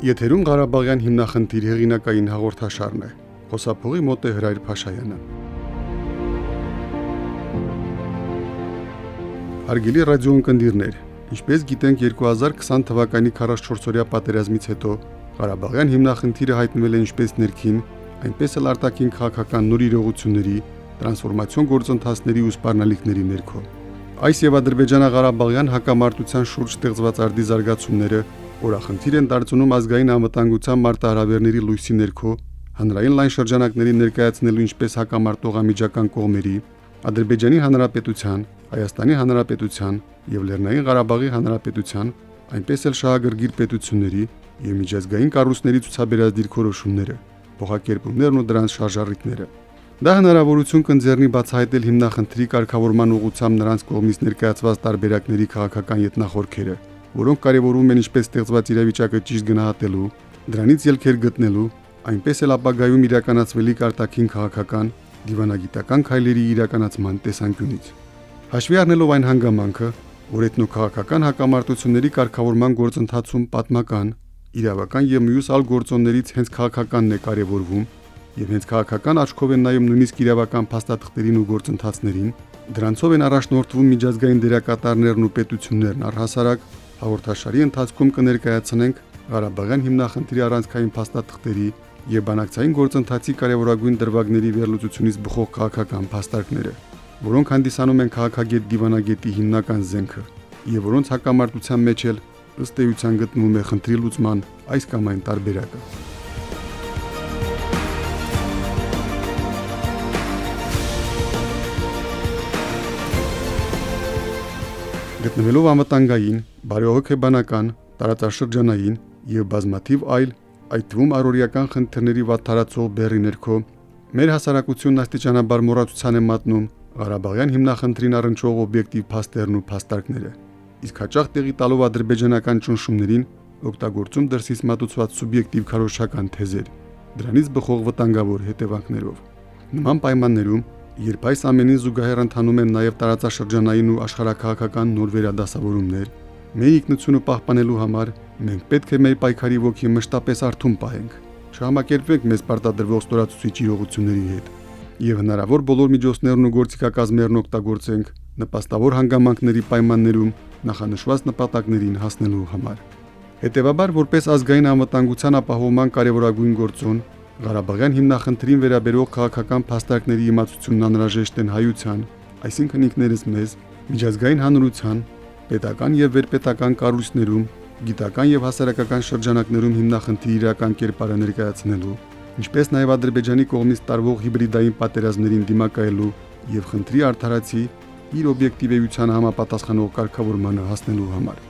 Եթերում Ղարաբաղյան հիմնախնդիր հեղինակային հաղորդաշարն է։ Խոսափողի մոտ է Հրայր Փաշայանը։ Հարգելի ռադիոն կնդիրներ, ինչպես գիտենք 2020 թվականի 44-օրյա պատերազմից հետո Ղարաբաղյան հիմնախնդիրը հայտնվել է ինչպես ներքին, այնպես էլ արտաքին քաղաքական նոր իրողությունների, տրանսֆորմացիոն գործընթացների ու սպառնալիքների ներքո։ Այս եւ Ադրբեջանա-Ղարաբաղյան հակամարտության շուրջ ստեղծված արդի զարգացումները Օրախնդիր են դարձնում ազգային անվտանգության մարտահրավերների լույսի ներքո հանրային լայն շրջանակների ներկայացնելու ինչպես հակամարտողամիջական կողմերի Ադրբեջանի Հանրապետության, Հայաստանի Հանրապետության եւ Լեռնային Ղարաբաղի Հանրապետության, այնպես էլ շահագրգիռ պետությունների եւ միջազգային կառույցների ցուցաբերած դիրքորոշումները, փոխակերպումներն ու դրանց շարժառիթները։ Դա հնարավորություն կընձեռնի բացահայտել հիմնախնդրի կարգավորման ուղղությամբ նրանց կողմից ներկայացված տարբերակների քաղաքական յետնախորքերը, որոնք կարևորում են ինչպես ստեղծված իրավիճակը ճիշտ գնահատելու, դրանից ելքեր գտնելու, այնպես էլ ապագայում իրականացվելիք արտաքին քաղաքական, դիվանագիտական քայլերի իրականացման տեսանկյունից։ Հաշվի առնելով այն հանգամանքը, որ էթնոքաղաքական հակամարտությունների կարգավորման գործընթացում պատմական, իրավական եւ մյուս այլ գործոններից հենց քաղաքականն է կարևորվում, եւ հենց քաղաքական աչքով են նայում նույնիսկ իրավական փաստաթղթերին ու գործընթացներին, դրանցով են առաջնորդվում միջազգային դերակատարներն ու պետություններն առհասարակ Հաղորդաշարի ընթացքում կներկայացնենք Ղարաբաղյան հիմնախնդրի առանցքային փաստաթղթերի եւ բանակցային գործընթացի կարևորագույն դրվագների վերլուծությունից բխող քաղաքական փաստարկները, որոնք հանդիսանում են քաղաքագետ դիվանագետի հիմնական զենքը եւ որոնց հակամարտության մեջ էլ ըստ էության գտնվում է խնդրի լուծման այս կամ այն տարբերակը։ Գտնվելով ամտանգային, բարեհոգեբանական, տարածաշրջանային եւ բազմաթիվ այլ, այդ թվում առօրյական խնդիրների վատթարացող բերի ներքո, մեր հասարակությունն աստիճանաբար մոռացության է մատնում Ղարաբաղյան հիմնախնդրին առնչող օբյեկտիվ փաստերն ու փաստարկները։ Իսկ հաճախ տեղի տալով ադրբեջանական ճնշումներին օգտագործում դրսից մատուցված սուբյեկտիվ քարոշչական թեզեր, դրանից բխող վտանգավոր հետևանքներով։ Նման պայմաններում Երբ այս ամենին զուգահեռ ընթանում են նաև տարածաշրջանային ու աշխարհակահաղական նոր վերադասավորումներ, մեր ինքնությունը պահպանելու համար մենք պետք է մեր պայքարի ոգի մշտապես արթուն պահենք, չհամակերպվենք մեզ պարտադրվող ստորացուցիչ իրողությունների հետ եւ հնարավոր բոլոր միջոցներն ու գործիքակազմերն օգտագործենք նպաստավոր հանգամանքների պայմաններում նախանշված նպատակներին հասնելու համար։ Հետևաբար, որպես ազգային անվտանգության ապահովման կարևորագույն գործոն, Ղարաբաղյան հիմնախնդրին վերաբերող քաղաքական փաստարկների իմացությունն անհրաժեշտ են հայության, այսինքն ինքներս մեզ, միջազգային հանրության, պետական եւ վերպետական կառույցներում, գիտական եւ հասարակական շրջանակներում հիմնախնդրի իրական կերպարը ներկայացնելու, ինչպես նաեւ Ադրբեջանի կողմից տարվող հիբրիդային պատերազմներին դիմակայելու եւ խնդրի արդարացի իր օբյեկտիվ էության համապատասխանող կարգավորմանը հասնելու համար։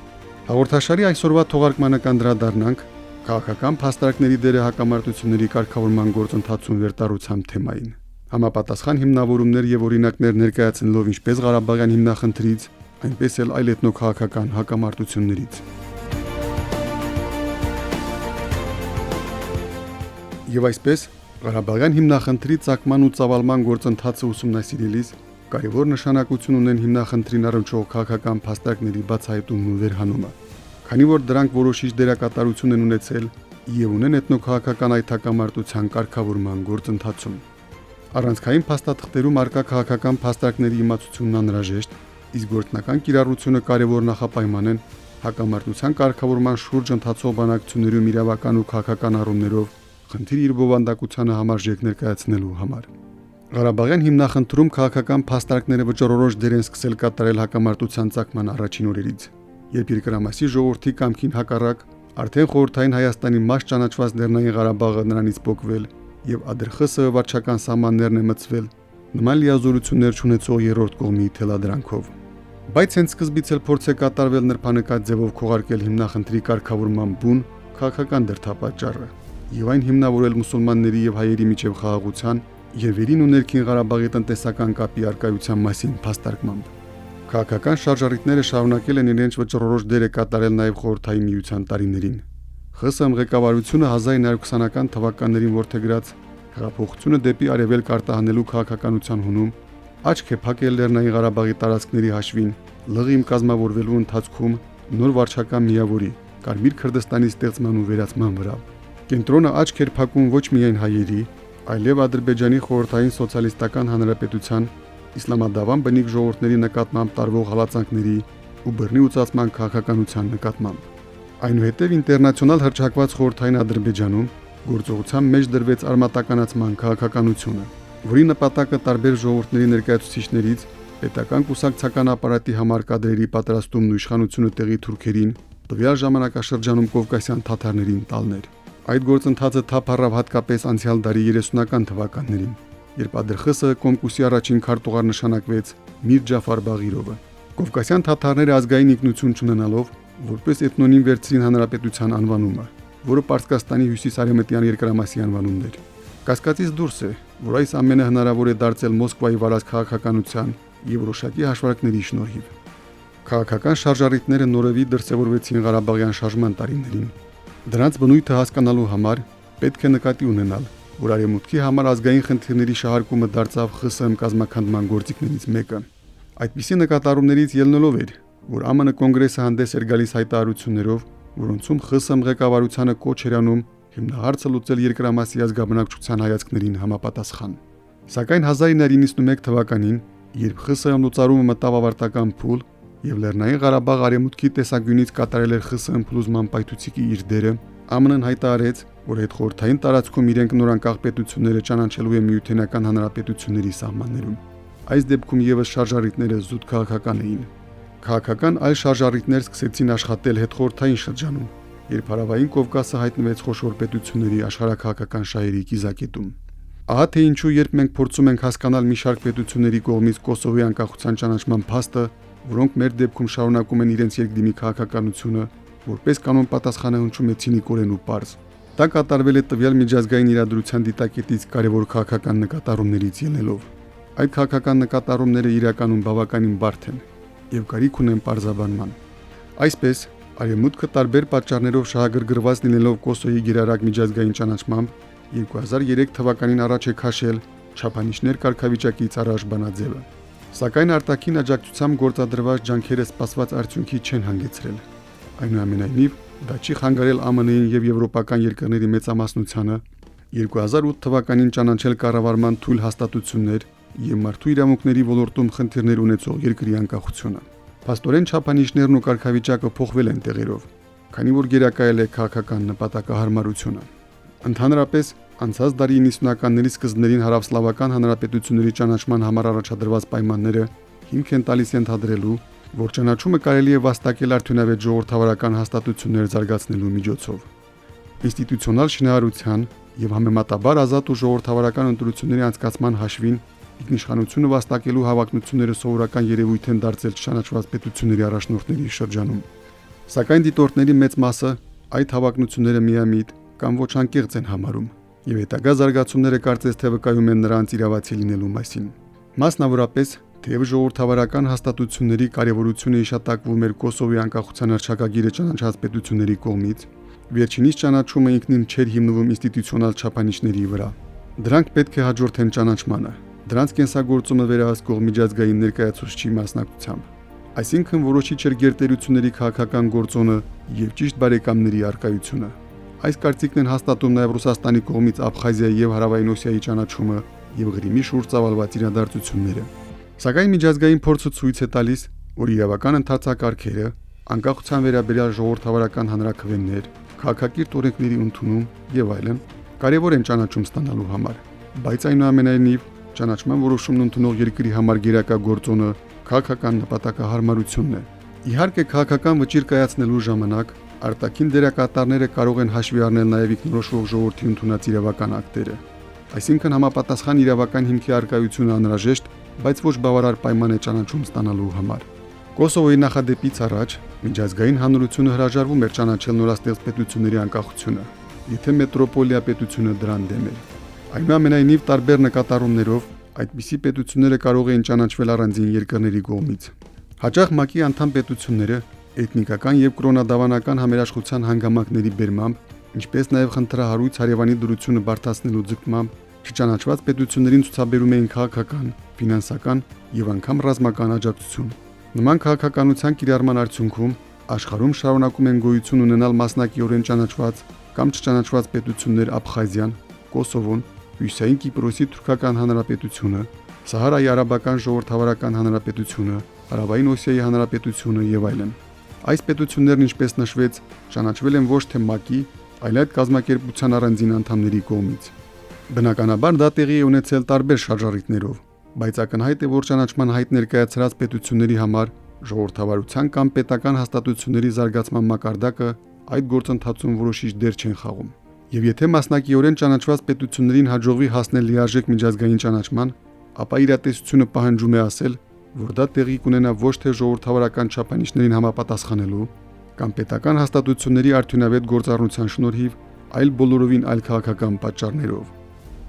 Հաղորդաշարի այսօրվա թողարկմանը կանդրադառնանք քաղաքական փաստարկների դերը հակամարտությունների կարգավորման գործընթացում վերտարության թեմային։ Համապատասխան հիմնավորումներ եւ օրինակներ ներկայացնելով ինչպես Ղարաբաղյան հիմնախնդրից, այնպես էլ այլ էթնոքաղաքական հակամարտություններից։ Եվ այսպես Ղարաբաղյան հիմնախնդրի ցակման ու ծավալման գործընթացը ուսումնասիրելիս կարևոր նշանակություն ունեն հիմնախնդրին առնչող քաղաքական փաստարկների բացահայտումն ու վերհանումը քանի որ դրանք որոշիչ դերակատարություն են ունեցել եւ ունեն էթնոքաղաքական այդ հակամարտության կարգավորման գործընթացում։ Առանցքային փաստաթղթերում արկա քաղաքական փաստարկների իմացությունն անհրաժեշտ, իսկ գործնական կիրառությունը կարևոր նախապայման են հակամարտության կարգավորման շուրջ ընթացող բանակցություններում իրավական ու քաղաքական առումներով խնդիր իր բովանդակությանը համարժեք ներկայացնելու համար։ Ղարաբաղյան հիմնախնդրում քաղաքական փաստարկները վճռորոշ դեր են սկսել կատարել հակամարտության ցակման առաջին օրերից երբ երկրամասի ժողովրդի կամքին հակառակ արդեն խորհրդային Հայաստանի մաս ճանաչված Լեռնային Ղարաբաղը նրանից փոկվել եւ ԱԴԽՍ վարչական սահմաններն է մցվել նման լիազորություններ ունեցող երրորդ կողմի թելադրանքով։ Բայց հենց սկզբից էլ փորձ է կատարվել նրբանկատ ձևով քողարկել հիմնախնդրի կարգավորման բուն քաղաքական դրթապաճառը եւ այն հիմնավորել մուսուլմանների եւ հայերի միջև խաղաղության եւ վերին ու ներքին Ղարաբաղի տնտեսական կապի արկայության մասին փաստարկմամբ։ Քաղաքական շարժառիթները շարունակել են իրենց վճռորոշ դերը կատարել նաև խորհրդային միության տարիներին։ ԽՍՀՄ ղեկավարությունը 1920-ական թվականներին ворթեգրած հեղափոխությունը դեպի արևելք արտահանելու քաղաքականության հունում աչք է փակել Լեռնային Ղարաբաղի տարածքների հաշվին, լղիմ կազմավորվելու ընթացքում նոր վարչական միավորի Կարմիր Քրդստանի ստեղծման ու վերացման վրա։ Կենտրոնը աչք էր փակում ոչ միայն հայերի, այլև Ադրբեջանի խորհրդային սոցիալիստական հանրապետության իսլամադավան բնիկ ժողովուրդների նկատմամբ տարվող հալածանքների ու բռնի ուծացման քաղաքականության նկատմամբ։ Այնուհետև ինտերնացիոնալ հրճակված խորհրդային Ադրբեջանում գործողության մեջ դրվեց արմատականացման քաղաքականությունը, որի նպատակը տարբեր ժողովուրդների ներկայացուցիչներից պետական կուսակցական ապարատի համար կադրերի պատրաստումն ու իշխանությունը տեղի թուրքերին տվյալ ժամանակաշրջանում կովկասյան թաթարներին տալներ։ Այդ գործընթացը թափ առավ հատկապես անցյալ դարի 30-ական թվականներին, երբ Ադրխսը Կոմկուսի առաջին քարտուղար նշանակվեց Միր Ջաֆար Բաղիրովը։ Կովկասյան թաթարները ազգային ինքնություն չունենալով որպես էթնոնիմ վերցրին հանրապետության անվանումը, որը Պարսկաստանի հյուսիսարևմտյան երկրամասի անվանումն էր։ Կասկածից դուրս է, որ այս ամենը հնարավոր է դարձել Մոսկվայի վարած քաղաքականության եւ որոշակի հաշվարկների շնորհիվ։ Քաղաքական շարժառիթները նորովի դրսևորվեցին Ղարաբաղյան շարժման տարիներին։ Դրանց բնույթը հասկանալու համար պետք է նկատի ունենալ, որ արևմուտքի համար ազգային խնդիրների շահարկումը դարձավ ԽՍՀՄ կազմակերպման գործիքներից մեկը։ Այդպիսի նկատառումներից ելնելով էր, որ ԱՄՆ կոնգրեսը հանդես էր գալիս հայտարարություններով, որոնցում ԽՍՀՄ ղեկավարությանը կոչ էր անում հիմնահարցը լուծել երկրամասի ազգաբնակչության հայացքներին համապատասխան։ Սակայն 1991 թվականին, երբ ԽՍՀՄ լուծարումը մտավ ավարտական փուլ եւ Լեռնային Ղարաբաղ արևմուտքի տեսագյունից կատարել էր ԽՍՀՄ փլուզման պայթուցիկի իր դերը, ԱՄՆ-ն հայտարարեց, որ այդ խորթային տարածքում իրենք նորանկախ պետությունները ճանաչելու է միութենական հանրապետությունների սահմաններում։ Այս դեպքում եւս շարժառիթները զուտ քաղաքական էին։ Քաղաքական այլ շարժառիթներ սկսեցին աշխատել հետխորթային շրջանում, երբ հարավային Կովկասը հայտնվեց խոշոր պետությունների աշխարհակահաղական շահերի կիզակետում։ Ահա թե ինչու երբ մենք փորձում ենք հասկանալ մի շարք պետությունների կողմից Կոսովոյի անկախության ճանաչման փաստը, որոնք մեր դեպքում շարունակում են իրենց երկդիմի քաղաքականությունը, որպես կանոն պատասխանը հնչում է ցինիկորեն ու པարզ։ Դա կատարվել է տվյալ միջազգային իրադրության դիտակետից կարևոր քաղաքական նկատառումներից ելնելով։ Այդ քաղաքական նկատառումները իրականում բավականին բարդ են եւ կարիք ունեն պարզաբանման։ Այսպես, Արևմուտքը տարբեր պատճառներով շահագրգռված լինելով Կոսոյի գերարակ միջազգային ճանաչմամբ 2003 թվականին առաջ է քաշել չափանիշներ կարգավիճակից առաջ բանաձևը։ Սակայն արտաքին աջակցությամբ գործադրված ջանքերը սպասված արդյունքի չեն հանգեցրել։ Այնուամենայնիվ, դա չի խանգարել ԱՄՆ-ին եւ եվրոպական երկրների մեծամասնությանը 2008 թվականին ճանաչել կառավարման թույլ հաստատություններ եւ մարդու իրավունքների ոլորտում խնդիրներ ունեցող երկրի անկախությունը։ Փաստորեն չափանիշներն ու կարգավիճակը փոխվել են տեղերով, քանի որ գերակայել է քաղաքական նպատակահարմարությունը։ Ընդհանրապես, անցած դարի 90-ականների սկզբներին հարավսլավական հանրապետությունների ճանաչման համար առաջադրված պայմանները հիմք են տալիս ընդհանրելու, որ ճանաչումը կարելի է վաստակել արդյունավետ ժողովրդավարական հաստատություններ զարգացնելու միջոցով։ Ինստիտուցիոնալ շինարարության եւ համեմատաբար ազատ ու ժողովրդավարական ընտրությունների անցկացման հաշվին ինքնիշխանությունը վաստակելու հավակնությունները սովորական երևույթ են դարձել չճանաչված պետությունների առաջնորդների շրջանում։ Սակայն դիտորդների մեծ մասը այդ հավակնությունները միամիտ կամ ոչ անկեղծ են համարում, եւ հետագա զարգացումները կարծես թե վկայում են նրանց իրավացի լինելու մասին։ Մասնավորապես, թեև ժողովրդավարական հաստատությունների կարևորությունը իշատակվում էր Կոսովոյի անկախության հռչակագիրը ճանաչած պետությունների կողմից, վերջինիս ճանաչումը ինքնին չէր հիմնվում ինստիտուցիոնալ չափանիշների վրա։ Դրանք պետք է հաջորդեն ճանաչմանը, դրանց կենսագործումը վերահսկող միջազգային ներկայացուցչի մասնակցությամբ։ Այսինքն որոշիչ էր գերտերությունների քաղաքական գործոնը եւ ճիշտ բարեկամների արկայությունը։ Այս կարծիքն են հաստատում նաև Ռուսաստանի կողմից Աբխազիայի եւ Հարավային Օսիայի ճանաչումը եւ Ղրիմի շուրջ ծավալված իրադարձությունները։ Սակայն միջազգային փորձը ցույց է տալիս, որ իրավական ընթացակարգերը, անկախության վերաբերյալ ժողովրդավարական հանրակրվեններ, քաղաքակիրթ օրենքների ընդունում եւ այլն կարևոր են ճանաչում ստանալու համար։ Բայց այնուամենայնիվ Ճանաչման որոշումն ընդունող երկրի համար գերակա գործոնը քաղաքական նպատակահարմարությունն է։ Իհարկե քաղաքական վճիռ կայացնելու ժամանակ արտաքին դերակատարները կարող են հաշվի առնել նաև ինքնորոշվող ժողովրդի ընդունած իրավական ակտերը։ Այսինքն համապատասխան իրավական հիմքի արկայությունը անհրաժեշտ, բայց ոչ բավարար պայման է ճանաչում ստանալու համար։ Կոսովոյի նախադեպից առաջ միջազգային հանրությունը հրաժարվում էր ճանաչել նորաստեղծ պետությունների անկախությունը, եթե մետրոպոլիա պետությունը դրան դեմ էր։ Այնուամենայնիվ տարբեր նկատառումներով այդպիսի պետությունները կարող էին ճանաչվել առանձին երկրների կողմից։ Հաճախ ՄԱԿ-ի անդամ պետությունները էթնիկական եւ կրոնադավանական համերաշխության հանգամանքների բերմամբ, ինչպես նաեւ խնդրահարույց հարևանի դրությունը բարթացնելու ձգտմամբ չճանաչված պետություններին ցուցաբերում էին քաղաքական, ֆինանսական եւ անգամ ռազմական աջակցություն։ Նման քաղաքականության կիրառման արդյունքում աշխարհում շարունակում են գոյություն ունենալ մասնակիորեն ճանաչված կամ չճանաչված պետություններ Աբխազիան, Կոսովոն, Հյուսային Կիպրոսի թուրքական հանրապետությունը, Սահարայի արաբական ժողովրդավարական հանրապետությունը, Հարավային Օսիայի հանրապետությունը եւ այլն։ Այս պետություններն ինչպես նշվեց, ճանաչվել են ոչ թե ՄԱԿ-ի, այլ այդ կազմակերպության առանձին անդամների կողմից։ Բնականաբար դա տեղի է ունեցել տարբեր շարժառիթներով, բայց ակնհայտ է, որ ճանաչման հայտ ներկայացրած պետությունների համար ժողովրդավարության կամ պետական հաստատությունների զարգացման մակարդակը այդ գործընթացում որոշիչ դեր չեն խաղում։ Եվ եթե մասնակիորեն ճանաչված պետություններին հաջողվի հասնել լիարժեք միջազգային ճանաչման, ապա իրատեսությունը պահանջում է ասել, որ դա տեղի կունենա ոչ թե ժողովրդավարական չափանիշներին համապատասխանելու կամ պետական հաստատությունների արդյունավետ գործառնության շնորհիվ, այլ բոլորովին այլ քաղաքական պատճառներով։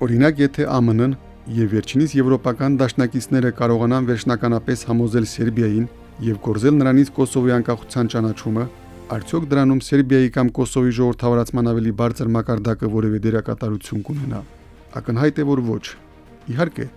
Օրինակ, եթե ԱՄՆ-ն եւ վերջինիս եվրոպական դաշնակիցները կարողանան վերջնականապես համոզել Սերբիային եւ կորզել նրանից Կոսովոյի անկախության ճանաչումը, արդյոք դրանում Սերբիայի կամ Կոսովոյի ժողովրդավարացման ավելի բարձր մակարդակը որևէ դերակատարություն կունենա։ Ակնհայտ է, որ ոչ։ Իհարկե,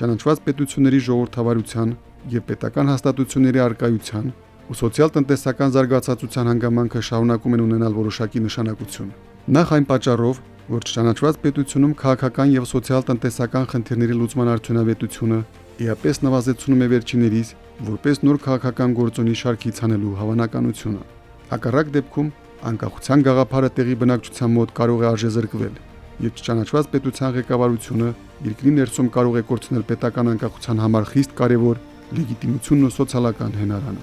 ճանաչված պետությունների ժողովրդավարության եւ պետական հաստատությունների արկայության ու սոցիալ-տնտեսական զարգացածության հանգամանքը շարունակում են ունենալ որոշակի նշանակություն։ Նախ այն պատճառով, որ չճանաչված պետությունում քաղաքական եւ սոցիալ-տնտեսական խնդիրների լուծման արդյունավետությունը իապես նվազեցնում է վերջիներիս որպես նոր քաղաքական գործոնի շարքից հանելու հավանականությունը։ Հակառակ դեպքում անկախության գաղափարը տեղի բնակչության մոտ կարող է արժեզրկվել եւ չճանաչված պետության ղեկավարությունը երկրի ներսում կարող է կորցնել պետական անկախության համար խիստ կարևոր լեգիտիմությունն ու սոցիալական հենարանը։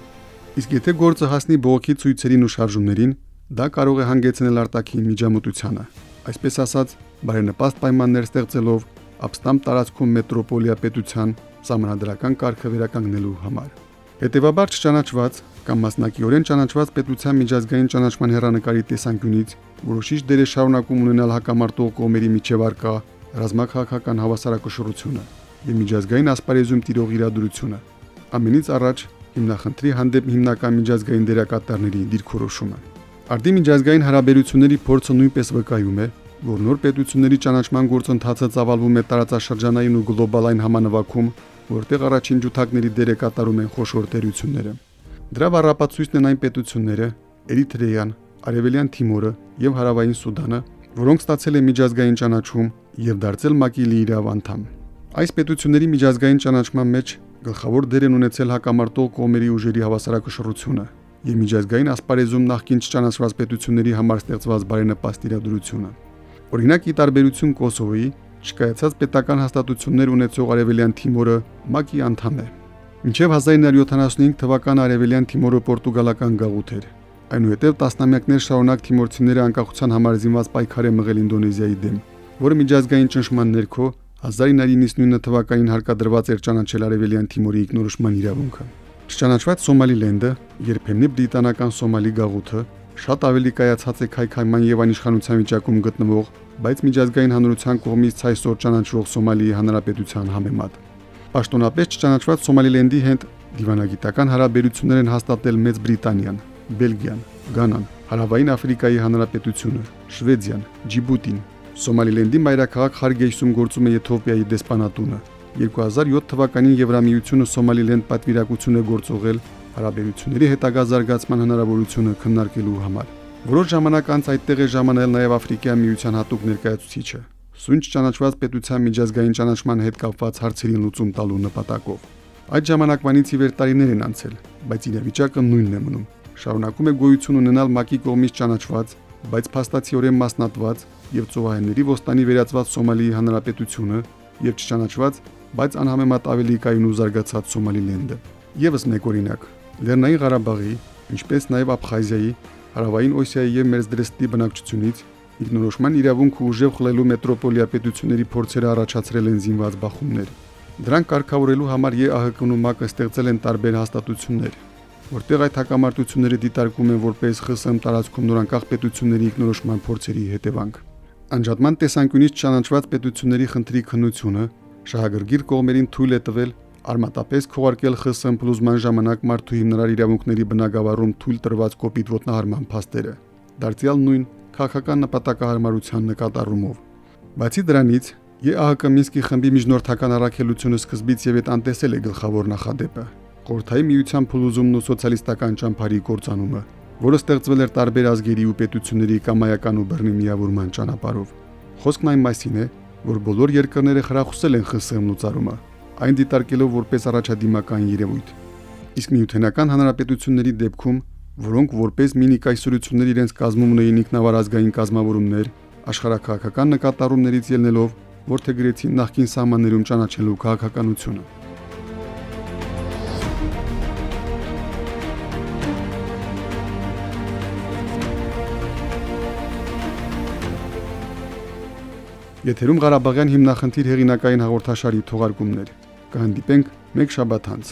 Իսկ եթե գործը հասնի բողոքի ցույցերին ու շարժումներին, դա կարող է հանգեցնել արտաքին միջամտությանը։ Այսպես ասած, բարենպաստ պայմաններ ստեղծելով ապստամ տարածքում մետրոպոլիա պետության համանդրական կարգը վերականգնելու համար։ Հետևաբար չճանաչված կամ մասնակիորեն ճանաչված պետության միջազգային ճանաչման հերանեկարի տեսանկյունից որոշիչ դեր է շարունակում ունենալ հակամարտող կողմերի միջև արկա ռազմաքաղաքական հավասարակշռությունը եւ միջազգային ասպարեզում տիրող իրադրությունը։ Ամենից առաջ հիմնախնդրի հանդեպ հիմնական միջազգային դերակատարների դիրքորոշումը։ Արդի միջազգային հարաբերությունների փորձը նույնպես վկայում է, որ նոր պետությունների ճանաչման գործընթացը ծավալվում է տարածաշրջանային ու գլոբալային համանավակում որտեղ առաջին ջութակների դերը կատարում են խոշոր տերությունները։ Դրա վառապացույցն են այն պետությունները՝ Էրիթրեան, Արևելյան Թիմորը եւ Հարավային Սուդանը, որոնք ստացել են միջազգային ճանաչում եւ դարձել ՄԱԿ-ի լիիրավ անդամ։ Այս պետությունների միջազգային ճանաչման մեջ գլխավոր դեր են ունեցել հակամարտող կողմերի ուժերի հավասարակշռությունը եւ միջազգային ասպարեզում նախկին չճանաչված պետությունների համար ստեղծված բարենպաստ իրադրությունը։ Օրինակ՝ ի տարբերություն Կոսովոյի, չկայացած պետական հաստատություններ ունեցող Արևելյան Թիմորը ՄԱԿ-ի անդամ է։ Մինչև 1975 թվականը Արևելյան Թիմորը պորտուգալական գաղութ էր։ Այնուհետև տասնամյակներ շարունակ թիմորցիները անկախության համար զինված պայքար են մղել Ինդոնեզիայի դեմ, որը միջազգային ճնշման ներքո 1999 թվականին հարկադրված էր ճանաչել Արևելյան Թիմորի ինքնորոշման իրավունքը։ Չճանաչված Սոմալիլենդը, երբեմնի բրիտանական Սոմալի գաղութը, շատ ավելի կայացած է քայքայման եւ անիշխանության վիճակում գտնվող բայց միջազգային հանրության կողմից ցայսօր ճանաչվող Սոմալիի հանրապետության համեմատ։ Պաշտոնապես չճանաչված Սոմալիլենդի հետ դիվանագիտական հարաբերություններ են հաստատել Մեծ Բրիտանիան, Բելգիան, Գանան, Հարավային Աֆրիկայի հանրապետությունը, Շվեդիան, Ջիբուտին։ Սոմալիլենդի մայրաքաղաք Խարգեյսում գործում է Եթովպիայի դեսպանատունը։ 2007 թվականին Եվրամիությունը Սոմալիլենդ պատվիրակություն է գործողել հարաբերությունների հետագա զարգացման հնարավորությունը քննարկելու համար։ Որոշ ժամանակ անց այդտեղ է ժամանել նաև Աֆրիկյան միության հատուկ ներկայացուցիչը։ Սույն ճանաչված պետության միջազգային ճանաչման հետ կապված հարցերին լուծում տալու նպատակով։ Այդ ժամանակվանից ի վեր տարիներ են անցել, բայց իրավիճակը նույնն է մնում։ Շարունակում է գոյություն ունենալ ՄԱԿ-ի կողմից ճանաչված, բայց փաստացիորեն մասնատված եւ ծովահենների ոստանի վերածված Սոմալիի հանրապետությունը եւ չճանաչված, բայց անհամեմատ ավելի կայուն ու զարգացած Սոմալիլենդը։ Եվս մեկ օրինակ՝ Լեռնային Ղարաբաղի, ինչպես նաև Աբխազիայի Հարավային Օսիայի եւ Մերձդրեստի բնակչությունից ինքնորոշման իրավունքը ուժև խլելու մետրոպոլիա պետությունների փորձերը առաջացրել են զինված բախումներ։ Դրանք կարգավորելու համար ԵԱՀԿ-ն ու ՄԱԿ-ը ստեղծել են տարբեր հաստատություններ, որտեղ այդ հակամարտությունները դիտարկում են որպես ԽՍՀՄ տարածքում նորանկախ պետությունների ինքնորոշման փորձերի հետևանք։ Անջատման տեսանկյունից ճանաչված պետությունների խնդրի քննությունը շահագրգիռ կողմերին թույլ է տվել արմատապես քողարկել ԽՍՀՄ փլուզման ժամանակ մարդու հիմնարար իրավունքների բնագավառում թույլ տրված կոպիտ ոտնահարման փաստերը։ Դարձյալ նույն քաղաքական նպատակահարմարության նկատառումով։ Բացի դրանից, ԵԱՀԿ Մինսկի խմբի միջնորդական առաքելությունը սկզբից եւ այդ անտեսել է գլխավոր նախադեպը՝ Խորհրդային միության փլուզումն ու սոցիալիստական ճամփարի կործանումը, որը ստեղծվել էր տարբեր ազգերի ու պետությունների կամայական ու բռնի միավորման ճանապարհով։ Խոսքն այն մասին է, որ բոլոր երկրները խրախուսել են ԽՍՀՄ լուծարումը, այն դիտարկելով որպես առաջադիմական երևույթ։ Իսկ միութենական հանրապետությունների դեպքում, որոնք որպես մինի կայսրություններ իրենց կազմում ունեին ինքնավար ազգային կազմավորումներ, աշխարհակահաղական նկատառումներից ելնելով, որթեգրեցին նախկին սահմաններում ճանաչելու քաղաքականությունը։ Եթերում Ղարաբաղյան հիմնախնդիր հեղինակային հաղորդաշարի թողարկումներ։ Կհանդիպենք մեկ շաբաթ անց։